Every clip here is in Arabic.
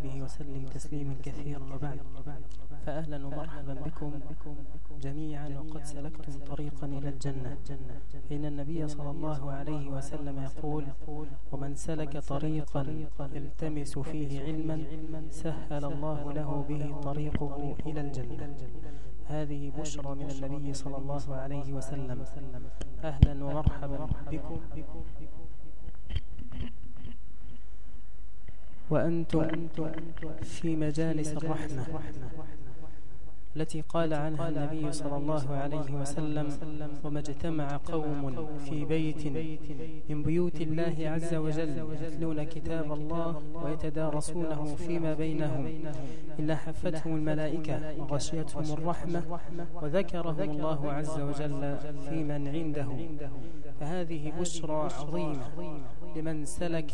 وصحبه وسلم تسليما كثيرا وبعد. فأهلا ومرحبا بكم جميعا وقد سلكتم طريقا إلى الجنة. إن النبي صلى الله عليه وسلم يقول ومن سلك طريقا التمس فيه علما سهل الله له به طريقه إلى الجنة. هذه بشرى من النبي صلى الله عليه وسلم. أهلا ومرحبا بكم. وأنتم في مجالس الرحمة. التي قال عنها النبي صلى الله عليه وسلم وما اجتمع قوم في بيت من بيوت الله عز وجل يتلون كتاب الله ويتدارسونه فيما بينهم إلا حفتهم الملائكة وغشيتهم الرحمة وذكرهم الله عز وجل في من عنده. فهذه بشرى عظيمة لمن سلك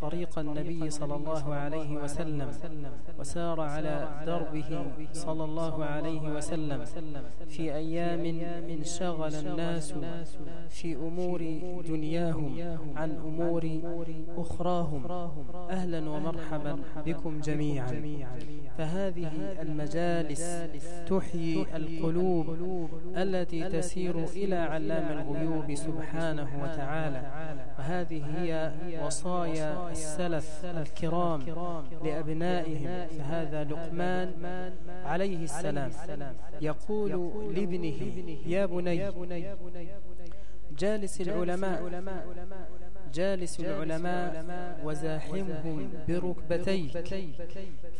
طريق النبي صلى الله عليه وسلم وسار على دربه صلى الله الله عليه وسلم في أيام انشغل الناس في أمور دنياهم عن أمور أخراهم. أهلا ومرحبا بكم جميعا. فهذه المجالس تحيي القلوب التي تسير إلى علام الغيوب سبحانه وتعالى. وهذه هي وصايا السلف الكرام لأبنائهم. فهذا لقمان عليه السلام يقول لابنه يا بني جالس العلماء. جالس العلماء وزاحمهم بركبتيه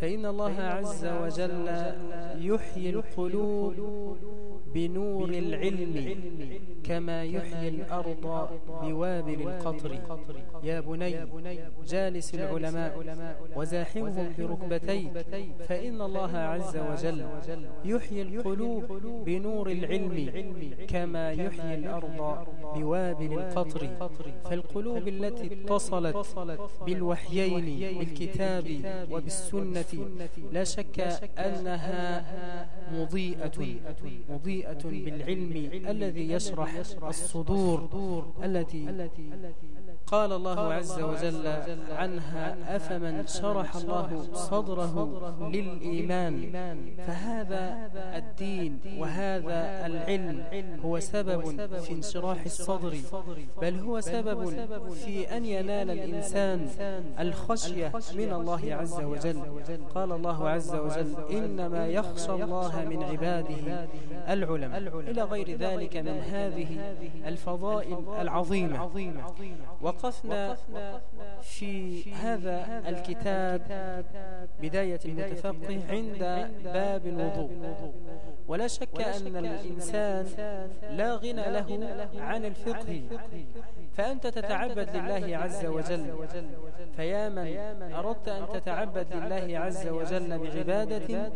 فإن الله عز وجل يحيي القلوب بنور العلم كما يحيي الأرض بوابل القطر. يا بني جالس العلماء وزاحمهم بركبتيه فإن الله عز وجل يحيي القلوب بنور العلم كما يحيي الأرض بوابل القطر. فالقلوب القلوب التي اتصلت بالوحيين بالكتاب وبالسنة لا شك أنها مضيئة مضيئة بالعلم الذي يشرح الصدور التي قال الله عز وجل عنها أفمن شرح الله صدره للإيمان؟ فهذا الدين وهذا العلم هو سبب في انشراح الصدر بل هو سبب في أن ينال الإنسان الخشية من الله عز وجل. قال الله عز وجل إنما يخشى الله من عباده العلم إلى غير ذلك من هذه الفضائل العظيمة. وقال وقفنا في هذا الكتاب بداية المتفقه عند باب الوضوء. ولا شك أن الإنسان لا غنى له عن الفقه. فأنت تتعبد لله عز وجل. فيا من أردت أن تتعبد لله عز وجل بعبادة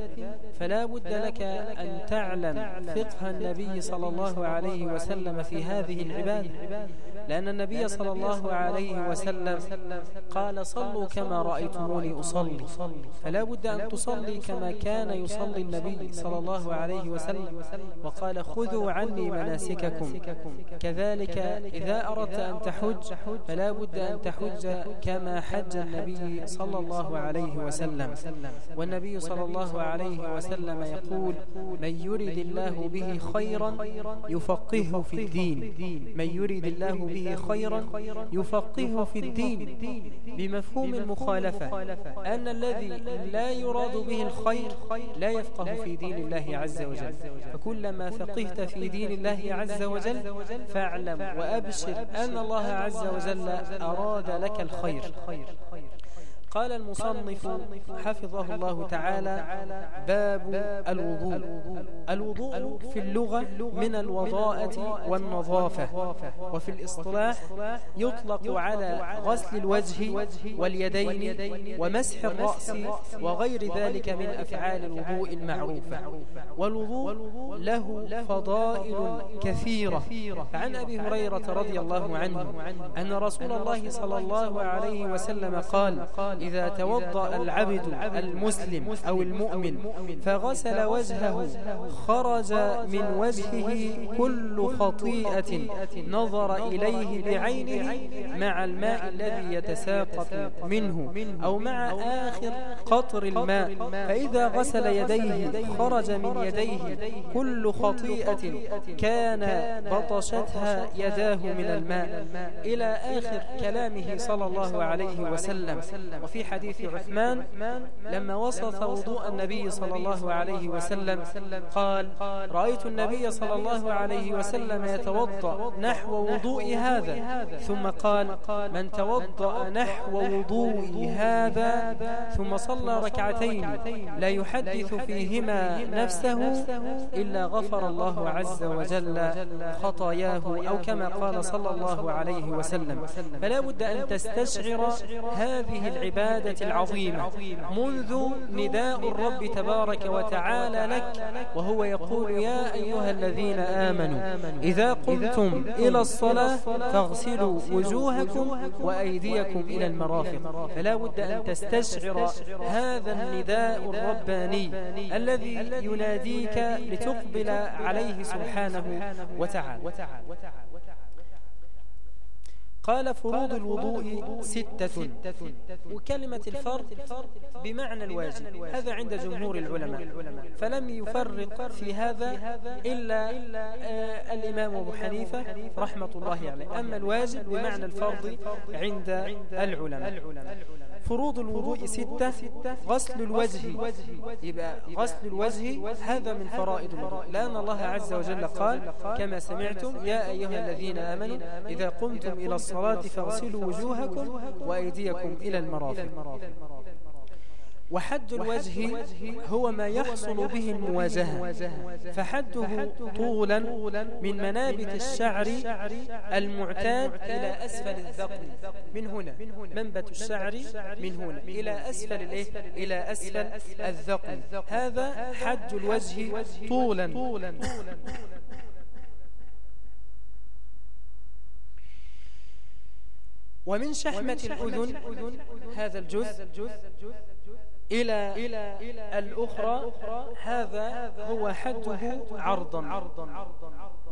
فلا بد لك أن تعلم فقه النبي صلى الله عليه وسلم في هذه العبادة. لأن النبي صلى الله عليه وسلم قال صلوا كما رأيتموني أصلي. فلا بد أن تصلي كما كان يصلي النبي صلى الله عليه وسلم. وقال خذوا عني مناسككم. كذلك إذا أردت أن تحج فلا بد أن تحج كما حج النبي صلى الله عليه وسلم. والنبي صلى الله عليه وسلم يقول من يرد الله به خيرا يفقهه في الدين. من يرد الله به خيرا يفقه في الدين بمفهوم المخالفة. أن الذي لا يراد به الخير لا يفقه في دين الله عز وجل. فكلما فقهت في دين الله عز وجل فاعلم وأبشر أن الله عز وجل أراد لك الخير. قال المصنف حفظه الله تعالى باب الوضوء. الوضوء في اللغة من الوضاءة والنظافة وفي الاصطلاح يطلق على غسل الوجه واليدين ومسح الرأس وغير ذلك من أفعال الوضوء المعروفة. والوضوء له فضائل كثيرة. فعن أبي هريرة رضي الله عنه أن رسول الله صلى الله عليه وسلم قال إذا توضأ العبد المسلم أو المؤمن فغسل وجهه خرج من وجهه كل خطيئة نظر إليه بعينه مع الماء الذي يتساقط منه أو مع آخر قطر الماء. فإذا غسل يديه خرج من يديه كل خطيئة كان بطشتها يداه من الماء. إلى آخر كلامه صلى الله عليه وسلم. وفي حديث عثمان لما وصف وضوء النبي صلى الله عليه وسلم قال رأيت النبي صلى الله عليه وسلم يتوضأ نحو وضوء هذا ثم قال من توضأ نحو وضوء هذا ثم صلى ركعتين لا يحدث فيهما نفسه إلا غفر الله عز وجل خطاياه أو كما قال صلى الله عليه وسلم. فلا بد أن تستشعر هذه العبادة العبادة العظيمة. منذ نداء الرب تبارك وتعالى لك وهو يقول يا أيها الذين آمنوا إذا قمتم إلى الصلاة فاغسلوا وجوهكم وأيديكم إلى المرافق. فلا بد أن تستشعر هذا النداء الرباني الذي يناديك لتقبل عليه سبحانه وتعالى. قال فروض الوضوء ستة. وكلمة الفرض بمعنى الواجب. هذا عند جمهور العلماء. فلم يفرق في هذا إلا آه، الإمام أبو حنيفة رحمة الله عليه. أما الواجب بمعنى الفرض عند العلماء. فروض الوضوء ستة غسل الوجه. يبقى غسل الوجه هذا من فرائض الوضوء. لأن الله عز وجل قال كما سمعتم يا أيها الذين آمنوا إذا قمتم إلى الصلاة فاغسلوا وجوهكم وأيديكم إلى المرافق. وحد الوجه هو ما يحصل به الموازهة فحده طولا من منابت الشعر المعتاد إلى أسفل الذقن. من هنا. منبت الشعر من هنا. إلى أسفل الإيه؟ إلى أسفل الذقن. هذا حد الوجه طولا. ومن شحمة الأذن هذا الجزء إلى, إلى الأخرى هذا هو حده عرضا.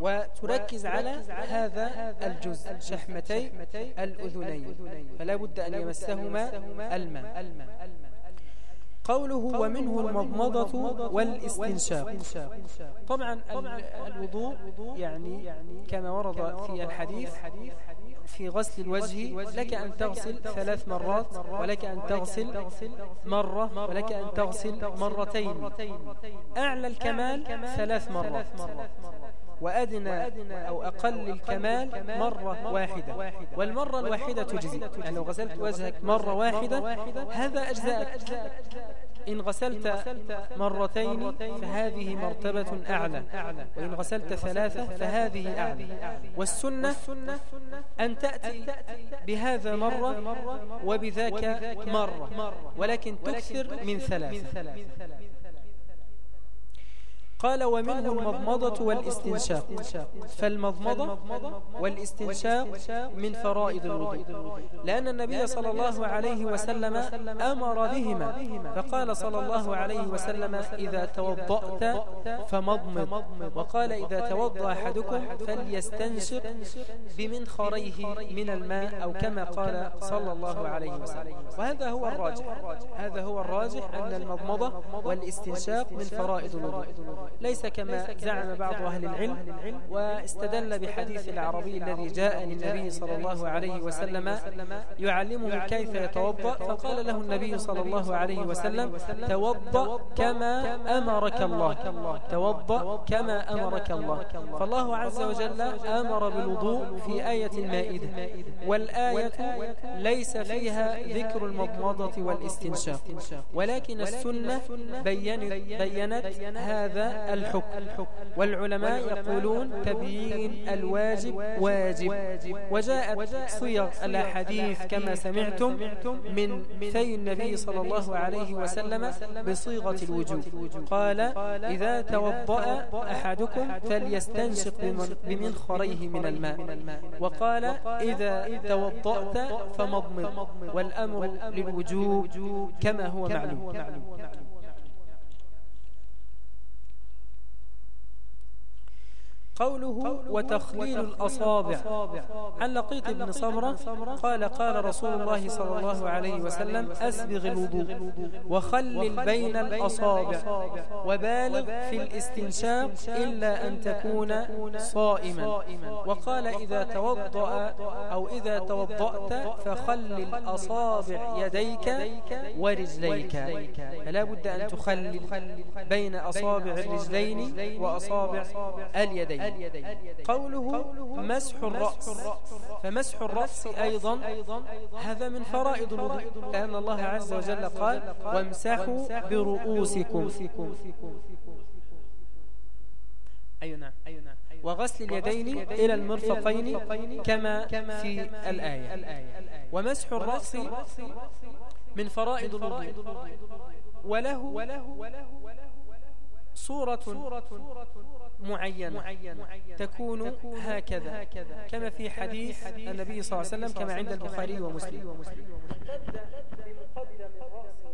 وتركز على هذا الجزء شحمتي الأذنين. فلا بد أن يمسهما الماء. قوله ومنه المضمضة والاستنشاق. طبعا الوضوء يعني كما ورد في الحديث في غسل الوجه لك أن تغسل ثلاث مرات ولك أن تغسل مرة ولك أن تغسل مرتين. أعلى الكمال ثلاث مرات. وأدنى أو أقل الكمال مرة واحدة. والمرة الواحدة تجزي. يعني لو غسلت وجهك مرة واحدة هذا أجزاءك. إن غسلت مرتين فهذه مرتبة أعلى. وإن غسلت ثلاثة فهذه أعلى. والسنة أن تأتي بهذا مرة وبذاك مرة. ولكن تكثر من ثلاثة. قال ومنه المضمضة والاستنشاق. فالمضمضة والاستنشاق من فرائض الوضوء. لأن النبي صلى الله عليه وسلم أمر بهما. فقال صلى الله عليه وسلم إذا توضأت فمضمض. وقال إذا توضأ أحدكم فليستنشق بمنخريه من الماء أو كما قال صلى الله عليه وسلم. وهذا هو الراجح. هذا هو الراجح أن المضمضة والاستنشاق من فرائض الوضوء. ليس كما زعم بعض أهل العلم واستدل بحديث العربي الذي جاء للنبي صلى الله عليه وسلم يعلمه كيف يتوضأ فقال له النبي صلى الله عليه وسلم توضأ كما أمرك الله. توضأ كما أمرك الله. فالله عز وجل أمر بالوضوء في آية, آية المائدة. والآية ليس فيها ذكر المضمضة والاستنشاق. ولكن السنة بينت, بينت هذا الحكم. والعلماء يقولون تبيين الواجب واجب. وجاءت صيغ الأحاديث كما سمعتم من ثي النبي صلى الله عليه وسلم بصيغة الوجوب. قال إذا توضأ أحدكم فليستنشق بمنخريه من الماء. وقال إذا توضأت فمضمض. والأمر للوجوب كما هو معلوم. قوله وتخليل الأصابع. عن لقيط بن صمرة؟ قال قال رسول الله صلى الله عليه وسلم أسبغ الوضوء وخلل بين الأصابع. وبالغ في الاستنشاق إلا أن تكون صائما. وقال إذا توضأ أو إذا توضأت فخلل أصابع يديك ورجليك. فلا بد أن تخلل بين أصابع الرجلين وأصابع اليدين. قوله مسح الرأس. فمسح الرأس أيضا هذا من فرائض الوضوء لأن الله عز وجل قال وامسحوا برؤوسكم. أي نعم. وغسل اليدين إلى المرفقين كما في الآية. ومسح الرأس من فرائض الوضوء. وله صورة معينة تكون هكذا كما في حديث النبي صلى الله عليه وسلم كما عند البخاري ومسلم. تبدأ من الرأس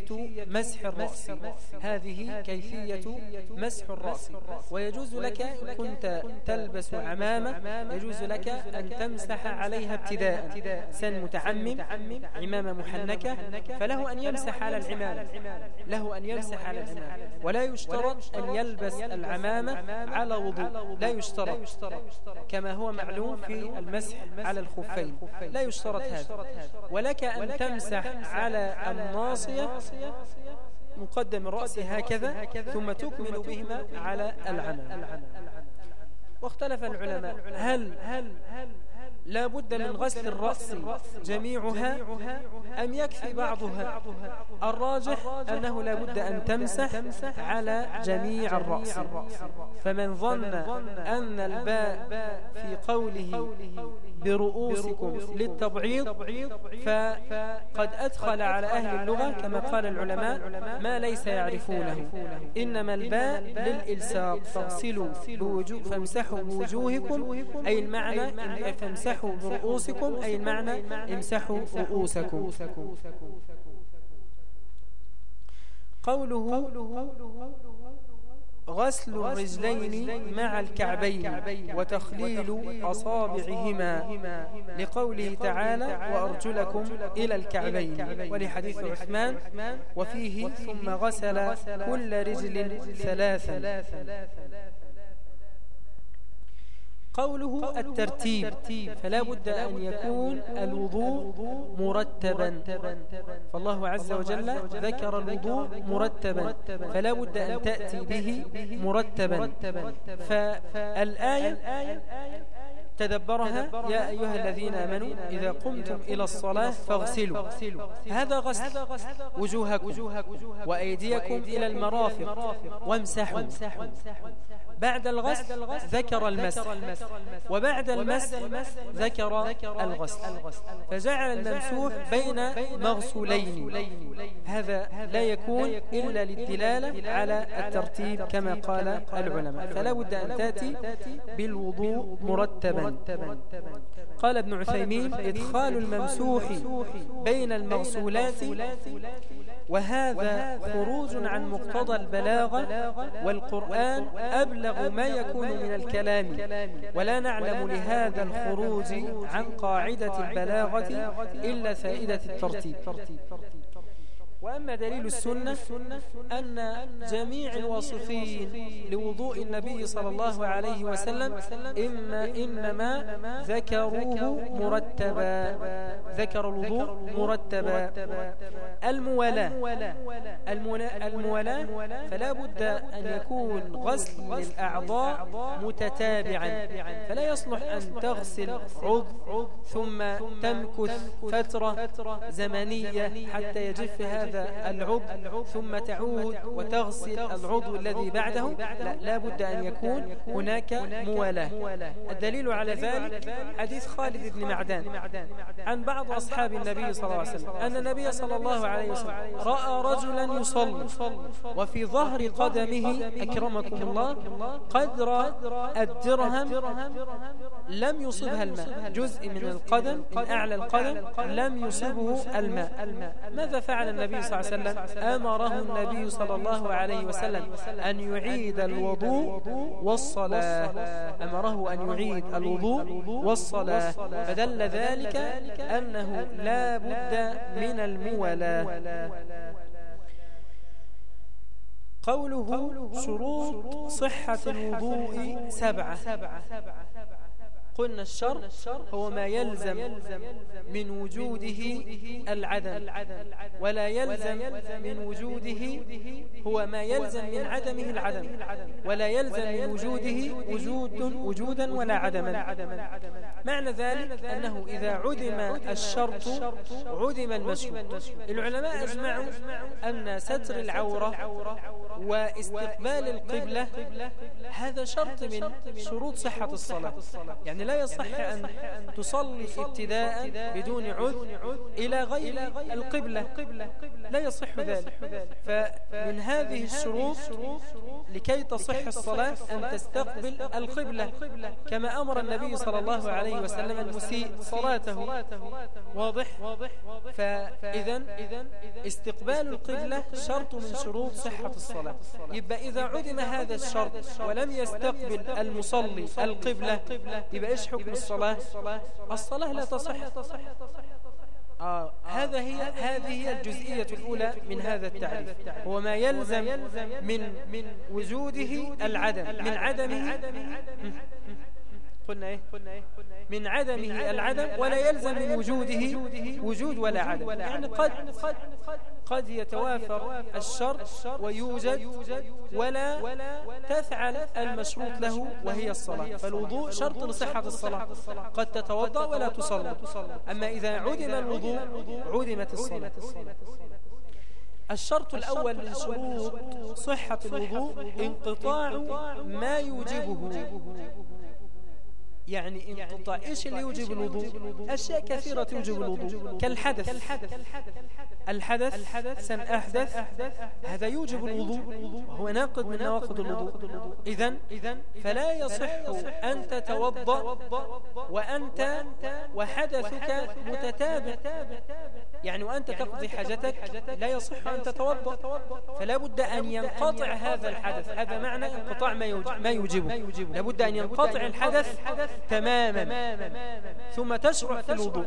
كيفية مسح الرأس. هذه كيفية مسح الرأس. ويجوز لك كنت تلبس عمامة يجوز لك أن تمسح عليها ابتداء. سن متعمم عمامة محنكة فله أن يمسح على العمامة. له أن يمسح على العمامة. ولا يشترط أن يلبس العمامة على وضوء. لا يشترط. كما هو معلوم في المسح على الخفين. لا يشترط هذا. ولك أن تمسح على الناصية مقدم الرأس هكذا ثم تكمل بهما على العمامة. واختلف العلماء. هل هل هل لا بد من غسل الرأس جميعها أم يكفي بعضها. الراجح أنه لا بد أن تمسح على جميع الرأس. فمن ظن أن الباء في قوله برؤوسكم للتبعيض فقد أدخل على أهل اللغة كما قال العلماء ما ليس يعرفونه. إنما الباء للإلساق. فاغسلوا فامسحوا بوجوهكم أي المعنى فامسحوا برؤوسكم أي المعنى امسحوا رؤوسكم. قوله قوله غسل الرجلين مع الكعبين وتخليل أصابعهما لقوله تعالى وأرجلكم إلى الكعبين ولحديث عثمان وفيه ثم غسل كل رجل ثلاثا قوله الترتيب فلا بد أن يكون الوضوء مرتبا. فالله عز وجل ذكر الوضوء مرتبا. فلا بد أن تأتي به مرتبا. فالآية تدبرها يا أيها الذين آمنوا إذا قمتم إلى الصلاة فاغسلوا. هذا غسل وجوهكم وأيديكم إلى المرافق وامسحوا. بعد الغسل ذكر المس. وبعد المس ذكر الغسل. فجعل الممسوح بين مغسولين. هذا لا يكون إلا للدلالة على الترتيب كما قال العلماء. فلا بد أن تأتي بالوضوء مرتبا. قال ابن عثيمين إدخال الممسوح بين المغسولات وهذا خروج عن مقتضى البلاغة والقرآن أبلغ ما يكون من الكلام. ولا نعلم لهذا الخروج عن قاعدة البلاغة إلا فائدة الترتيب. وأما دليل السنة أن جميع الواصفين لوضوء النبي صلى الله عليه وسلم إما إنما ذكروه مرتبا. ذكر الوضوء مرتبا. الموالاة. الموالاة. فلا بد أن يكون غسل الأعضاء متتابعا. فلا يصلح أن تغسل عضو ثم تمكث فترة زمنية حتى يجف هذا هذا العضو ثم تعود وتغسل العضو الذي بعده. لا, لا بد أن يكون هناك موالاة. الدليل على ذلك حديث خالد بن معدان عن بعض أصحاب النبي صلى الله عليه وسلم. أن النبي صلى الله عليه وسلم رأى رجلا يصلي وفي ظهر قدمه أكرمكم الله قدر الدرهم لم يصبها الماء. جزء من القدم من أعلى القدم لم يصبه الماء. ماذا فعل النبي النبي صلى الله عليه وسلم أمره النبي صلى الله عليه وسلم أن يعيد الوضوء والصلاة. أمره أن يعيد الوضوء والصلاة. فدل ذلك أنه لا بد من المولاة قوله شروط صحة الوضوء سبعة. قلنا الشر هو ما يلزم من وجوده العدم. ولا يلزم من وجوده هو ما يلزم من عدمه العدم. ولا يلزم من وجوده وجود وجودا ولا عدما. معنى ذلك أنه إذا عدم الشرط عدم المشروط العلماء أجمعوا أن ستر العورة واستقبال القبلة هذا شرط من شروط صحة الصلاة. يعني لا يصح أن تصلي ابتداء بدون عذر إلى غير القبلة. لا يصح ذلك. فمن هذه الشروط لكي تصح الصلاة أن تستقبل القبلة كما أمر النبي صلى الله عليه وسلم المسيء صلاته. واضح؟ فإذا استقبال القبلة شرط من شروط صحة الصلاة. يبقى إذا عدم هذا الشرط ولم يستقبل المصلي القبلة يبقى إيش حكم الصلاة؟ الصلاة لا تصح. آه، هذا هي هذه هي الجزئية الأولى من هذا التعريف. هو ما يلزم من من وجوده العدم من عدمه. إيه؟ إيه؟ قلنا إيه؟ من عدمه العدم ولا يلزم من وجوده وجود ولا عدم. يعني, يعني قد قد يتوافر الشرط ويوجد ولا تفعل المشروط له وهي الصلاة. فالوضوء شرط لصحة الصلاة. قد تتوضأ ولا تصلى أما إذا عدم الوضوء عدمت الصلاة. الشرط الأول من شروط صحة الوضوء انقطاع ما يوجبه. يعني انقطاع إيش اللي يوجب الوضوء؟ أشياء كثيرة توجب الوضوء. كالحدث. الحدث, الحدث سم أحدث, أحدث هذا يوجب الوضوء هو ناقض من نواقض الوضوء. إذا فلا يصح أن تتوضأ وأنت وحدثك متتابع. يعني وأنت تقضي حاجتك لا يصح أن تتوضأ. فلا بد أن ينقطع هذا الحدث. هذا معنى انقطاع ما يوجبه لا بد أن ينقطع الحدث تماما. ثم تشرع في الوضوء.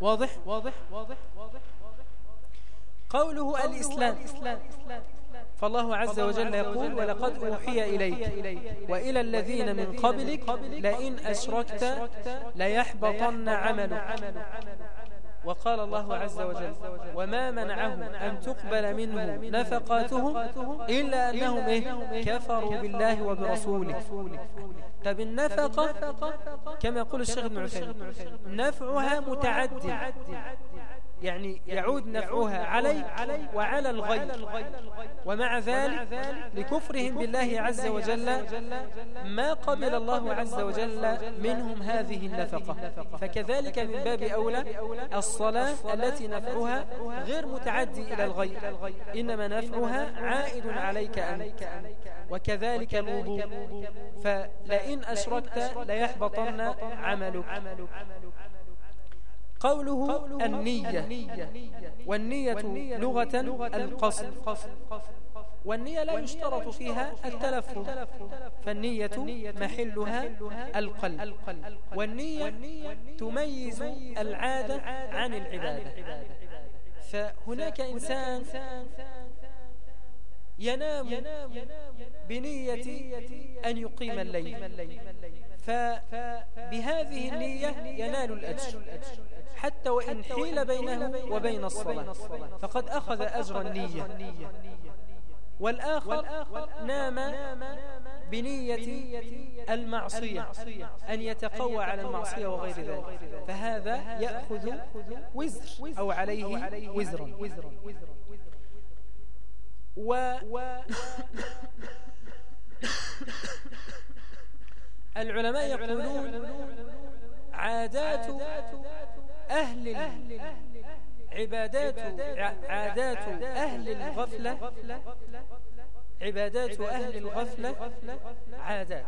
واضح واضح واضح. قوله الإسلام. فالله عز وجل يقول ولقد أوحي إليك وإلى الذين من قبلك لئن أشركت ليحبطن عملك. وقال الله عز وجل وما منعهم أن تقبل منه نفقاتهم إلا أنهم إيه, إيه كفروا بالله وبرسوله. طب النفقة كما يقول الشيخ ابن عثيم نفعها متعدد. يعني, يعني يعود نفعها علي وعلى الغير ومع ذلك لكفرهم بالله عز وجل ما قبل الله عز وجل منهم هذه النفقة. فكذلك من باب أولى الصلاة التي نفعها غير متعدي إلى الغير إنما نفعها عائد عليك أنت. وكذلك الوضوء فلئن أشركت ليحبطن عملك. قوله النية. والنية لغة القصد. والنية لا يشترط فيها التلفظ. فالنية محلها القلب. والنية تميز العادة عن العبادة. فهناك إنسان ينام بنية أن يقيم الليل. فبهذه النية ينال الأجر حتى وإن حيل بينه وبين الصلاة فقد أخذ أجر النية والآخر نام بنية المعصية أن يتقوى على المعصية وغير ذلك فهذا يأخذ وزر أو عليه وزرا و العلماء يقولون عادات أهل عبادات عادات أهل الغفلة عبادات أهل الغفلة عادات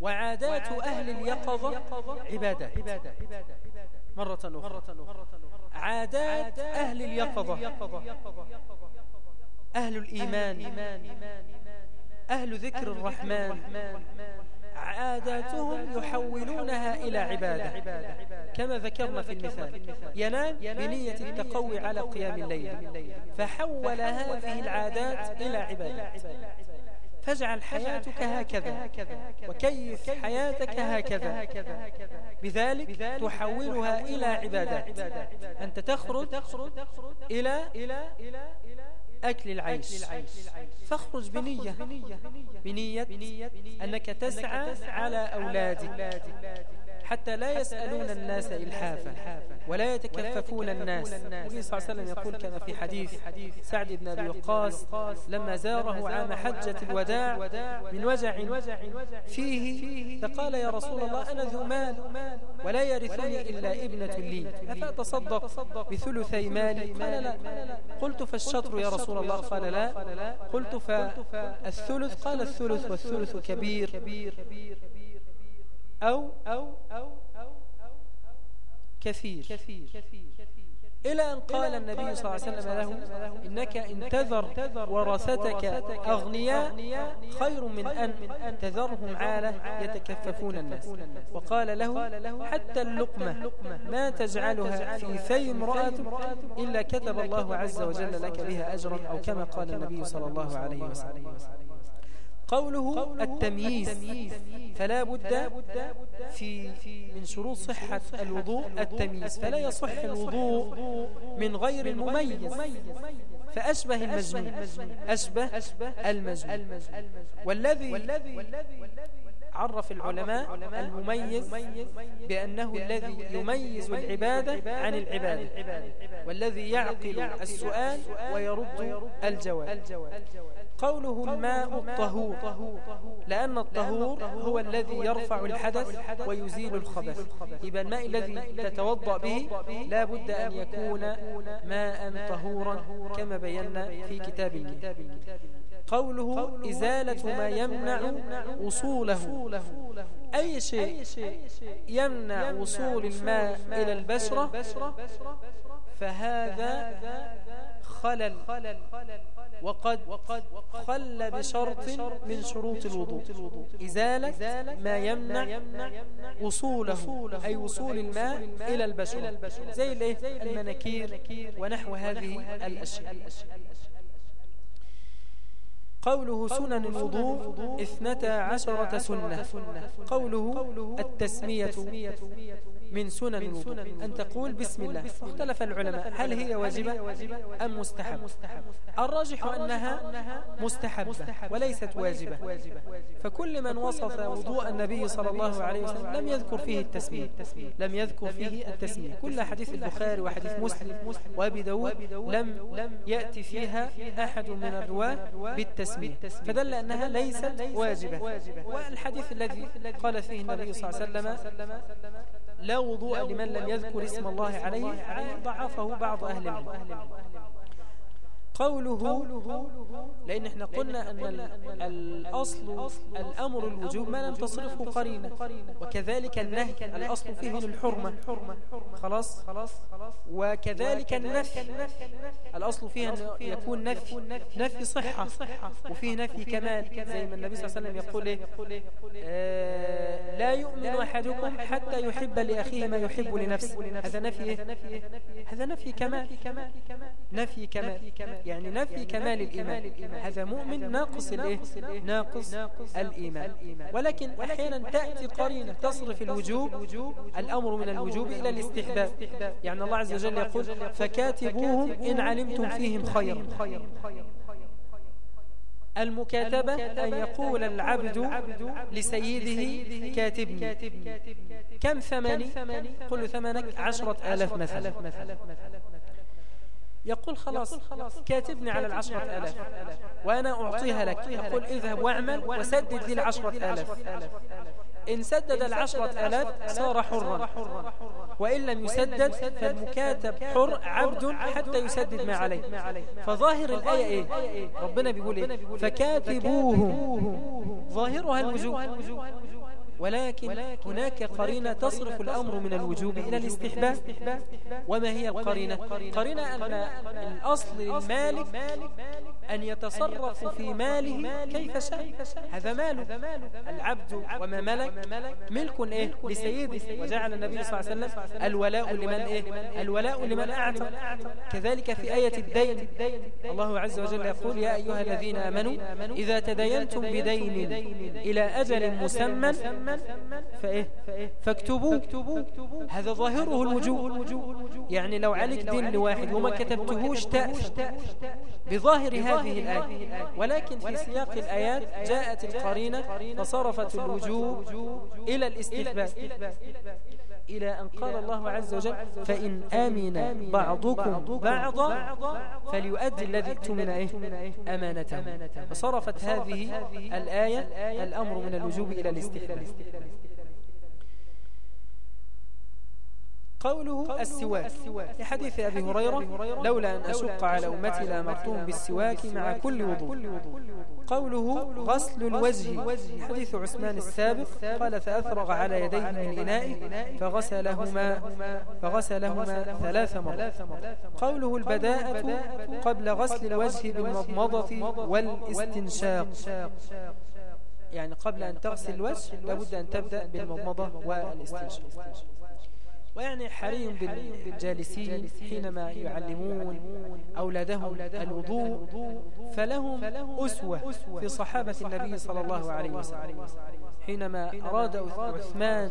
وعادات أهل اليقظة عبادات. مرة أخرى. عادات أهل اليقظة أهل الإيمان أهل ذكر الرحمن عاداتهم يحولونها إلى عبادة. كما ذكرنا في المثال ينام بنية التقوي على قيام الليل فحول هذه العادات إلى عبادة. فاجعل حياتك هكذا وكيف حياتك هكذا. بذلك تحولها إلى عبادات. أنت تخرج إلى أكل العيش فاخرج بنية. بنية. أنك تسعى على أولادك. حتى لا يسألون الناس إلحافا. ولا يتكففون الناس. النبي صلى الله عليه وسلم يقول كما في حديث سعد بن أبي وقاص لما زاره عام حجة الوداع من وجع فيه فقال يا رسول الله أنا ذو مال ولا يرثني إلا ابنة لي. أفأتصدق؟ بثلثي مالي. قال لا. قلت فالشطر يا رسول الله. قال لا. قلت فالثلث. قال الثلث والثلث كبير كبير كبير أو أو أو أو أو كثير كثير كثير إلى أن قال النبي صلى الله عليه وسلم له إنك إن تذر ورثتك أغنياء خير من أن تذرهم عالة يتكففون الناس وقال له حتى اللقمة ما تجعلها في ثي امرأة إلا كتب الله عز وجل لك بها أجرا أو كما قال النبي صلى الله عليه وسلم قوله التمييز. فلا بد في من شروط صحة الوضوء التمييز. فلا يصح الوضوء من غير المميز. فأشبه المجنون أشبه المجنون والذي عرف العلماء المميز بأنه الذي يميز العبادة عن العبادة والذي يعقل السؤال ويرد الجواب. قوله الماء الطهور لأن الطهور هو الذي يرفع الحدث ويزيل الخبث. إذا الماء الذي تتوضأ به لا بد أن يكون ماء طهورا كما بينا في كتاب الله. قوله إزالة ما يمنع وصوله. أي شيء يمنع وصول الماء إلى البشرة فهذا خلل. وقد خل بشرط من شروط الوضوء. إزالة ما يمنع وصوله أي وصول الماء إلى البشر زي المناكير ونحو هذه الأشياء. قوله سنن الوضوء اثنتا عشرة سنة. قوله التسمية. من سنن الوضوء أن تقول بسم الله. واختلف العلماء. هل هي واجبة أم مستحب؟ الراجح أنها مستحبة وليست واجبة. فكل من وصف وضوء النبي صلى الله عليه وسلم لم يذكر فيه التسمية. لم يذكر فيه التسمية. كل حديث البخاري وحديث مسلم. وأبي داود لم يأتي فيها أحد من الرواة بالتسمية. فدل أنها ليست واجبة. والحديث الذي قال فيه النبي صلى الله عليه وسلم لا وضوء لمن لم يذكر اسم الله عليه ضعفه بعض أهل العلم. قوله لأن إحنا قلنا أن الأصل الأمر الوجوب ما لم تصرفه قرينة وكذلك النهي الأصل فيه الحرمة خلاص؟ وكذلك النفي الأصل فيه أن يكون نفي نفي صحة وفيه نفي كمال زي ما النبي صلى الله عليه وسلم يقول إيه؟ آه، لا يؤمن أحدكم حتى يحب لأخيه ما يحب لنفسه. هذا نفي إيه؟ هذا نفي كمال. نفي كمال. يعني نفي يعني كمال الإيمان. هذا مؤمن ناقص الإيه؟ ناقص الإيمان. ولكن أحيانا تأتي قرينة تصرف الوجوب الأمر من الوجوب إلى الاستحباب. يعني الله عز وجل يقول فكاتبوهم إن علمتم فيهم خيرا. المكاتبة أن يقول العبد لسيده كاتبني. كم ثمني؟ قل ثمنك عشرة آلاف مثلا. يقول خلاص, خلاص. كاتبني على العشرة ألف وأنا أعطيها لك. يقول اذهب واعمل وسدد لي العشرة ألف إن سدد العشرة ألف صار حرا. وإن لم يسدد فالمكاتب حر عبد حتى يسدد ما عليه. فظاهر إيه؟ الآية إيه؟ ربنا بيقول إيه؟, إيه؟ فكاتبوه ظاهرها الوجوه ولكن هناك قرينة تصرف الأمر من الوجوب إلى الاستحباب. وما هي القرينة؟ قرينة أن الأصل للمالك أن يتصرف في ماله كيف شاء. هذا ماله العبد وما ملك ملك إيه؟ لسيده. وجعل النبي صلى الله عليه وسلم الولاء لمن إيه؟ الولاء لمن أعتق كذلك في آية الدين. الله عز وجل يقول يا أيها الذين آمنوا إذا تدينتم بدين إلى أجل مسمى فإيه فاكتبوا هذا ظاهره الوجوه. يعني لو عليك دين لواحد وما كتبتهوش تأثم. بظاهر هذه الآية. ولكن في سياق الآيات جاءت القرينة فصرفت الوجوه إلى الاستثبات. إلى أن قال الله عز وجل فإن آمن بعضكم بعضا فليؤدي الذي اؤتمن أمانته. وصرفت هذه الآية الأمر من الوجوب إلى الاستحلال قوله السواك. لحديث أبي هريرة لولا أن أشق على أمتي لأمرتهم بالسواك مع كل وضوء. قوله غسل الوجه. حديث عثمان السابق قال فأفرغ على يديه من إنائه فغسلهما, فغسلهما ثلاث مرات. قوله البداءة قبل غسل الوجه بالمضمضة والاستنشاق. يعني قبل أن تغسل الوجه لابد أن تبدأ بالمضمضة والاستنشاق. ويعني حري بالجالسين حينما يعلمون أولادهم الوضوء فلهم أسوة في صحابة النبي صلى الله عليه وسلم. حينما أراد عثمان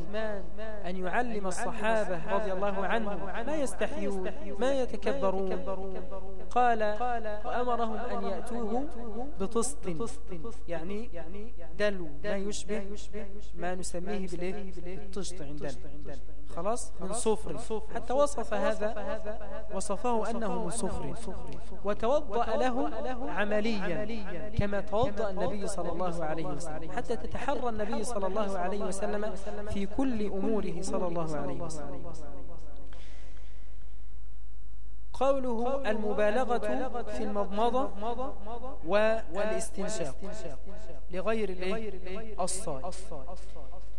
أن يعلم الصحابة رضي الله عنهم ما يستحيون ما يتكبرون. قال وأمرهم أن يأتوه بطسط يعني دلو ما يشبه ما نسميه بالطشط عندنا خلاص؟ من صفر. حتى وصف هذا وصفه أنه من صفر. وتوضأ له عمليا كما توضأ النبي صلى الله عليه وسلم. حتى تتحرى النبي صلى الله عليه وسلم في كل أموره صلى الله عليه وسلم. قوله المبالغة في المضمضة والاستنشاق لغير الصائد.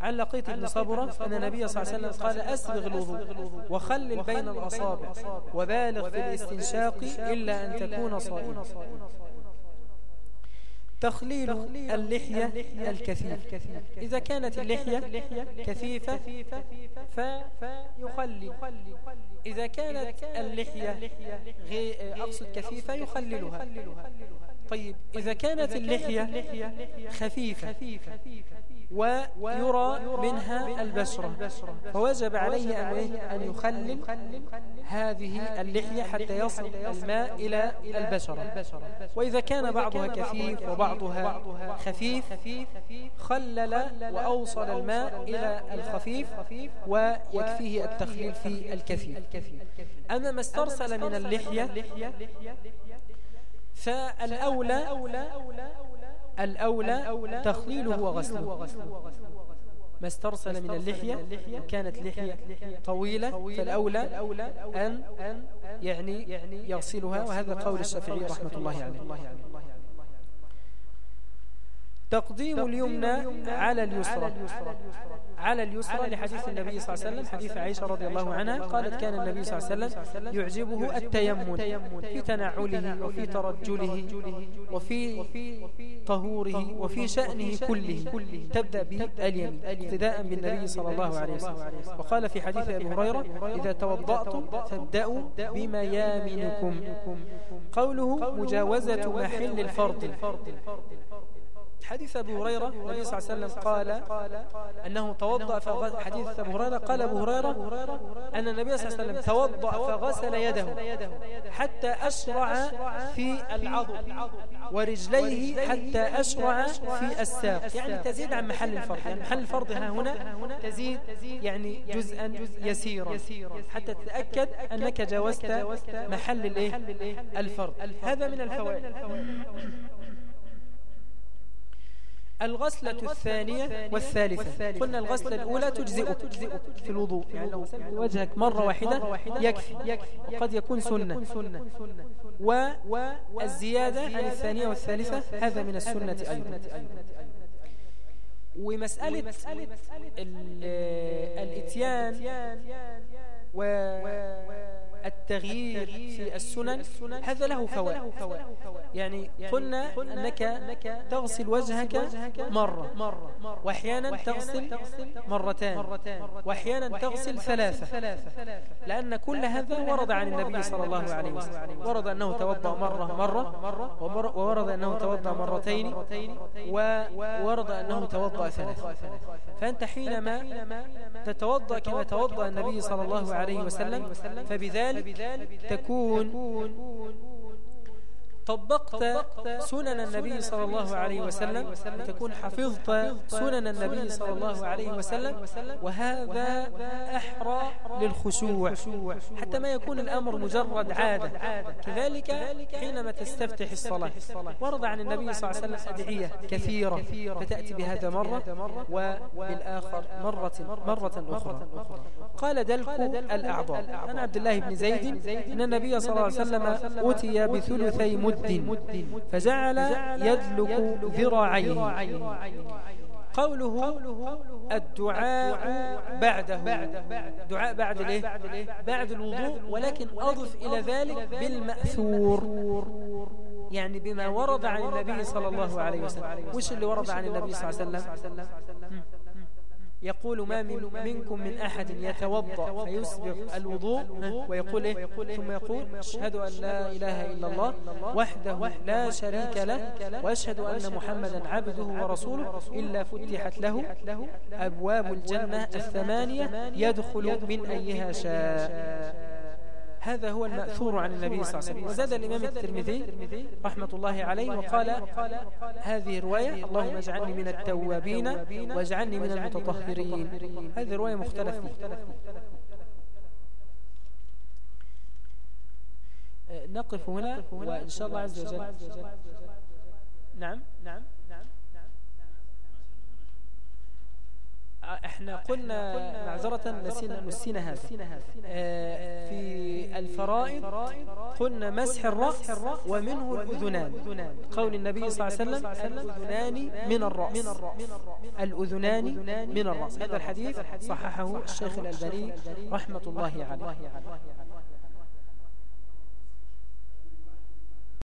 عن لقيت بن صبرة أن النبي صلى الله عليه وسلم قال أسبغ الوضوء وخلل بين الأصابع وبالغ في الاستنشاق إلا أن تكون صائما. تخليل اللحية الكثيفة إذا كانت اللحية كثيفة فيخلل. إذا كانت اللحية أقصد كثيفة يخللها. طيب إذا كانت اللحية خفيفة ويرى منها البسرة فوجب عليه إيه؟ أن يخلل هذه اللحية حتى يصل الماء إلى البشرة وإذا كان بعضها كثيف وبعضها خفيف خلل وأوصل الماء إلى الخفيف ويكفيه التخليل في الكثير أما ما استرسل من اللحية فالأولى الأولى تخليله وغسله. ما استرسل من اللحية كانت لحية طويلة فالأولى أن يعني يغسلها وهذا قول الشافعي رحمة الله عليه. تقديم اليمنى على اليسرى. على اليسرى لحديث النبي صلى الله عليه وسلم حديث عائشة رضي الله عنها قالت كان النبي صلى الله عليه وسلم يعجبه التيمم في تنعله وفي ترجله وفي طهوره وفي شأنه كله. تبدأ باليمين اقتداء بالنبي صلى الله عليه وسلم. وقال في حديث أبي هريرة إذا توضأتم فابدأوا بميامنكم قوله مجاوزة محل الفرض. حديث أبو هريرة النبي صلى الله عليه وسلم قال أنه توضأ فغسل حديث أبو هريرة قال أبو هريرة أن النبي صلى الله عليه وسلم توضأ فغسل يده حتى أشرع في العضو ورجليه حتى أشرع في الساق. يعني, يعني تزيد عن محل الفرض يعني محل الفرض هنا, هنا تزيد يعني, يعني جزءا يسيرا. حتى تتأكد أنك جاوزت محل الفرض. هذا من الفوائد. الغسلة الثانية والثالثة. قلنا الغسلة الأولى تجزئك في الوضوء. يعني لو غسلت وجهك مرة واحدة يكفي. وقد يكون سنة. والزيادة عن الثانية والثالثة. هذا من السنة أيضا. ومسألة الاتيان. و التغيير في السنن هذا له فوائد. يعني قلنا أنك تغسل وجهك مرة وأحيانا تغسل مرتان وأحيانا تغسل ثلاثة لأن كل هذا ورد عن النبي صلى الله عليه وسلم. ورد أنه توضأ مرة مرة وورد أنه توضأ مرتين وورد أنه توضأ ثلاثة. فأنت حينما تتوضأ كما توضأ النبي صلى الله عليه وسلم فبذلك فبذلك تكون طبقت سنن النبي صلى الله عليه وسلم تكون حفظت سنن النبي صلى الله عليه وسلم وهذا أحرى للخشوع حتى ما يكون الأمر مجرد عادة. كذلك حينما تستفتح الصلاة ورد عن النبي صلى الله عليه وسلم أدعية كثيرة فتأتي بهذا مرة وبالآخر مرة, مرة أخرى. قال دلك الأعضاء. أنا عبد الله بن زيد أن النبي صلى الله عليه وسلم أتي بثلثي مدة. مد فجعل يدلك ذراعيه. قوله الدعاء بعده. دعاء بعد الايه؟ بعد الوضوء ولكن أضف إلى ذلك بالمأثور. يعني بما ورد عن النبي صلى الله عليه وسلم. وش اللي ورد عن النبي صلى الله عليه وسلم؟ يقول ما من منكم من أحد يتوضأ فيسبق الوضوء ويقول إيه؟, إيه؟, إيه؟ ثم يقول إيه؟ أشهد أن لا إله إلا الله وحده لا شريك له وأشهد أن محمدا عبده ورسوله إلا فتحت له أبواب الجنة الثمانية يدخل من أيها شاء. هذا هو المأثور عن النبي صلى الله عليه وسلم. وزاد الإمام الترمذي رحمة الله عليه وقال هذه رواية اللهم اجعلني من التوابين واجعلني من المتطهرين. هذه رواية مختلف نقف هنا وإن شاء الله عز وجل. نعم. نعم. إحنا قلنا معذرة نسينا, نسينا هذا. آه، في الفرائض قلنا مسح الرأس ومنه الأذنان. قول النبي صلى الله عليه وسلم الأذنان من الرأس. الأذنان من الرأس. هذا الحديث صححه الشيخ الألباني رحمة الله عليه.